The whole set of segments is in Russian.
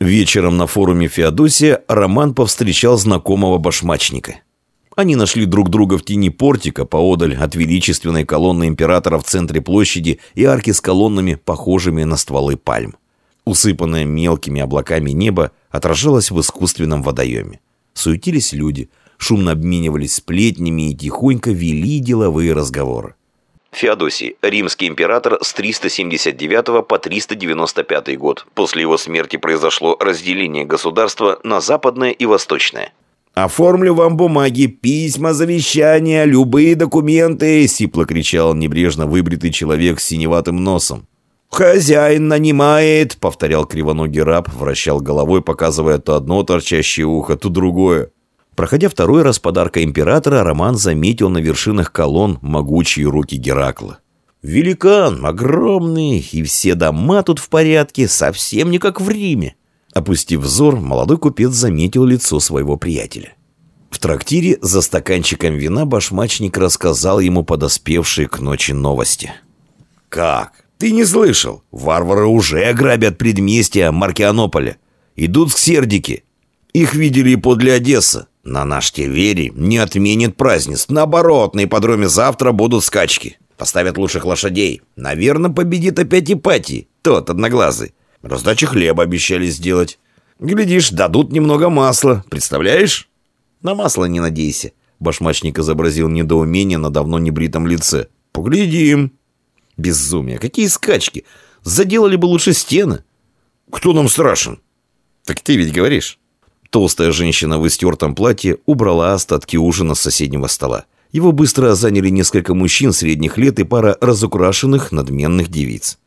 Вечером на форуме Феодосия Роман повстречал знакомого башмачника. Они нашли друг друга в тени портика поодаль от величественной колонны императора в центре площади и арки с колоннами, похожими на стволы пальм. Усыпанное мелкими облаками небо отражалось в искусственном водоеме. Суетились люди, шумно обменивались сплетнями и тихонько вели деловые разговоры. Феодосий, римский император с 379 по 395 год. После его смерти произошло разделение государства на западное и восточное. «Оформлю вам бумаги, письма, завещания, любые документы!» — сипло кричал небрежно выбритый человек с синеватым носом. «Хозяин нанимает!» — повторял кривоногий раб, вращал головой, показывая то одно торчащее ухо, то другое. Проходя второй раз подарка императора, Роман заметил на вершинах колонн могучие руки Геракла. «Великан, огромный, и все дома тут в порядке, совсем не как в Риме!» Опустив взор, молодой купец заметил лицо своего приятеля. В трактире за стаканчиком вина башмачник рассказал ему подоспевшие к ночи новости. «Как? Ты не слышал? Варвары уже грабят предместья Маркианополя. Идут к Сердике. Их видели и подле Одессы. На наш Теверий не отменит празднеств. Наоборот, на ипподроме завтра будут скачки. Поставят лучших лошадей. Наверное, победит опять Ипатий, тот одноглазый. Раздачи хлеба обещали сделать. Глядишь, дадут немного масла. Представляешь? На масло не надейся. Башмачник изобразил недоумение на давно небритом лице. Поглядим. Безумие. Какие скачки. Заделали бы лучше стены. Кто нам страшен? Так ты ведь говоришь. Толстая женщина в истертом платье убрала остатки ужина с соседнего стола. Его быстро заняли несколько мужчин средних лет и пара разукрашенных надменных девиц.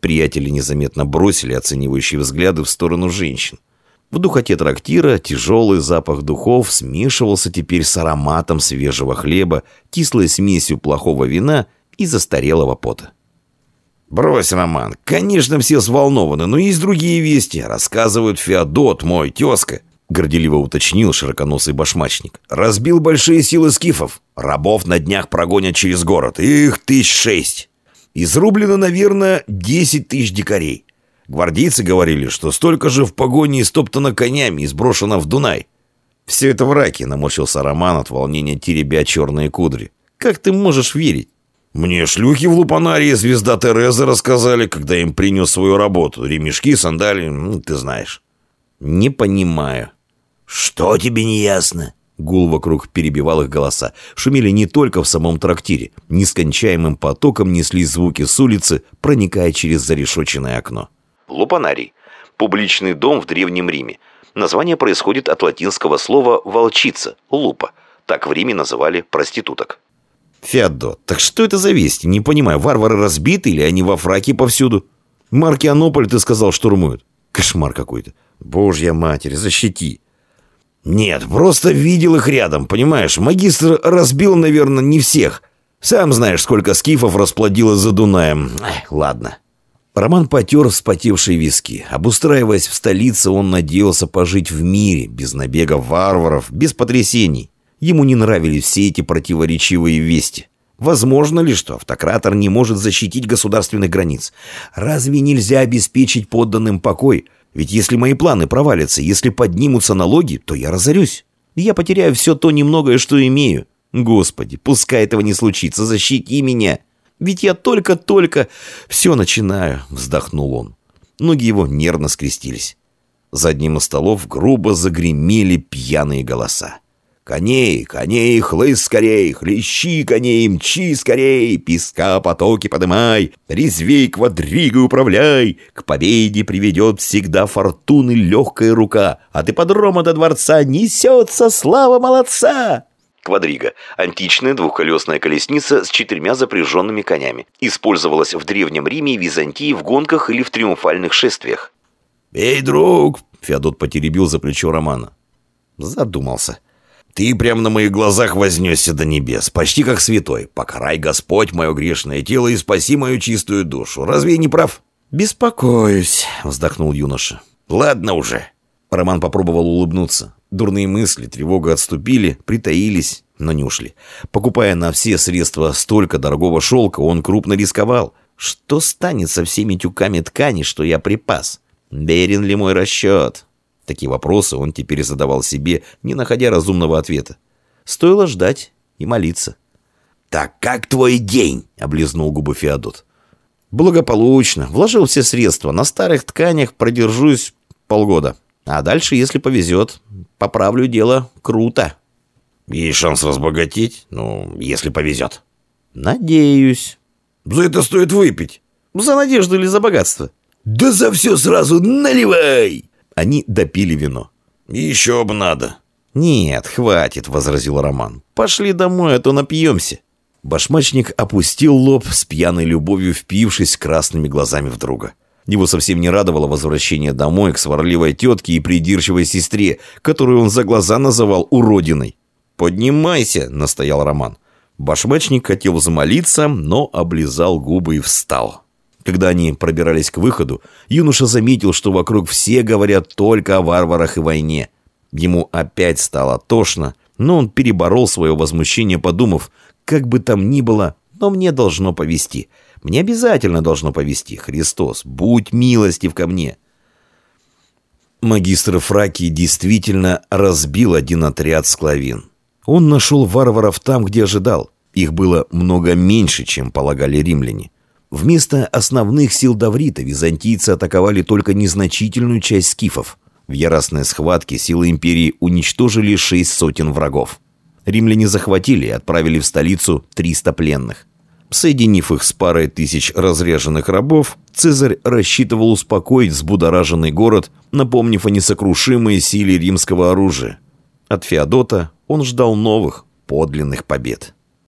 Приятели незаметно бросили оценивающие взгляды в сторону женщин. В духоте трактира тяжелый запах духов смешивался теперь с ароматом свежего хлеба, кислой смесью плохого вина и застарелого пота. «Брось, Роман, конечно, все взволнованы, но есть другие вести. Рассказывают Феодот, мой тезка», — горделиво уточнил широконосый башмачник. «Разбил большие силы скифов. Рабов на днях прогонят через город. Их тысяч шесть. Изрублено, наверное, 10 тысяч дикарей. Гвардейцы говорили, что столько же в погоне истоптано конями и сброшено в Дунай. Все это в раке, наморщился Роман от волнения теребя черные кудри. Как ты можешь верить? Мне шлюхи в Лупанарии звезда Тереза рассказали, когда им принес свою работу. Ремешки, сандалии, ну, ты знаешь. Не понимаю. Что тебе не ясно? Гул вокруг перебивал их голоса. Шумели не только в самом трактире. Нескончаемым потоком несли звуки с улицы, проникая через зарешоченное окно. Лупанарий. Публичный дом в Древнем Риме. Название происходит от латинского слова «волчица» – «лупа». Так в Риме называли проституток. Феодо, так что это за вести? Не понимаю, варвары разбиты или они во фраке повсюду? Маркианополь, ты сказал, штурмуют. Кошмар какой-то. Божья матерь, защити. «Нет, просто видел их рядом, понимаешь? Магистр разбил, наверное, не всех. Сам знаешь, сколько скифов расплодилось за Дунаем. Эх, ладно». Роман потер вспотевшие виски. Обустраиваясь в столице, он надеялся пожить в мире, без набега варваров, без потрясений. Ему не нравились все эти противоречивые вести. Возможно ли, что автократор не может защитить государственных границ? Разве нельзя обеспечить подданным покой? Ведь если мои планы провалятся, если поднимутся налоги, то я разорюсь. Я потеряю все то немногое, что имею. Господи, пускай этого не случится, защити меня. Ведь я только-только все начинаю, вздохнул он. Ноги его нервно скрестились. За одним из столов грубо загремели пьяные голоса. Коней, коней, хлыст скорей, хлещи коней, мчи скорей, песка потоки подымай, резвей квадригой управляй, к победе приведет всегда фортуны легкая рука, от ипподрома до дворца несется слава молодца. Квадрига – античная двухколесная колесница с четырьмя запряженными конями. Использовалась в Древнем Риме и Византии в гонках или в триумфальных шествиях. «Эй, друг!» – Феодот потеребил за плечо Романа. Задумался. Ты прямо на моих глазах вознесся до небес, почти как святой. Покарай, Господь, мое грешное тело и спаси мою чистую душу. Разве я не прав?» «Беспокоюсь», — вздохнул юноша. «Ладно уже». Роман попробовал улыбнуться. Дурные мысли, тревога отступили, притаились, но не ушли. Покупая на все средства столько дорогого шелка, он крупно рисковал. Что станет со всеми тюками ткани, что я припас? Верен ли мой расчет? Такие вопросы он теперь задавал себе, не находя разумного ответа. Стоило ждать и молиться. «Так как твой день?» — облизнул губы Феодот. «Благополучно. Вложил все средства. На старых тканях продержусь полгода. А дальше, если повезет, поправлю дело круто». «Есть шанс разбогатеть? Ну, если повезет». «Надеюсь». «За это стоит выпить». «За надежду или за богатство?» «Да за все сразу наливай!» Они допили вино. «Еще бы надо». «Нет, хватит», — возразил Роман. «Пошли домой, а то напьемся». Башмачник опустил лоб с пьяной любовью, впившись красными глазами в друга. Его совсем не радовало возвращение домой к сварливой тетке и придирчивой сестре, которую он за глаза называл уродиной. «Поднимайся», — настоял Роман. Башмачник хотел замолиться, но облизал губы и встал. Когда они пробирались к выходу, юноша заметил, что вокруг все говорят только о варварах и войне. Ему опять стало тошно, но он переборол свое возмущение, подумав, как бы там ни было, но мне должно повести. Мне обязательно должно повести. Христос, будь милостив ко мне. Магистр Фраки действительно разбил один отряд склавин. Он нашел варваров там, где ожидал. Их было много меньше, чем полагали римляне. Вместо основных сил Даврита византийцы атаковали только незначительную часть скифов. В яростной схватке силы империи уничтожили шесть сотен врагов. Римляне захватили и отправили в столицу 300 пленных. Соединив их с парой тысяч разряженных рабов, Цезарь рассчитывал успокоить взбудораженный город, напомнив о несокрушимой силе римского оружия. От Феодота он ждал новых, подлинных побед.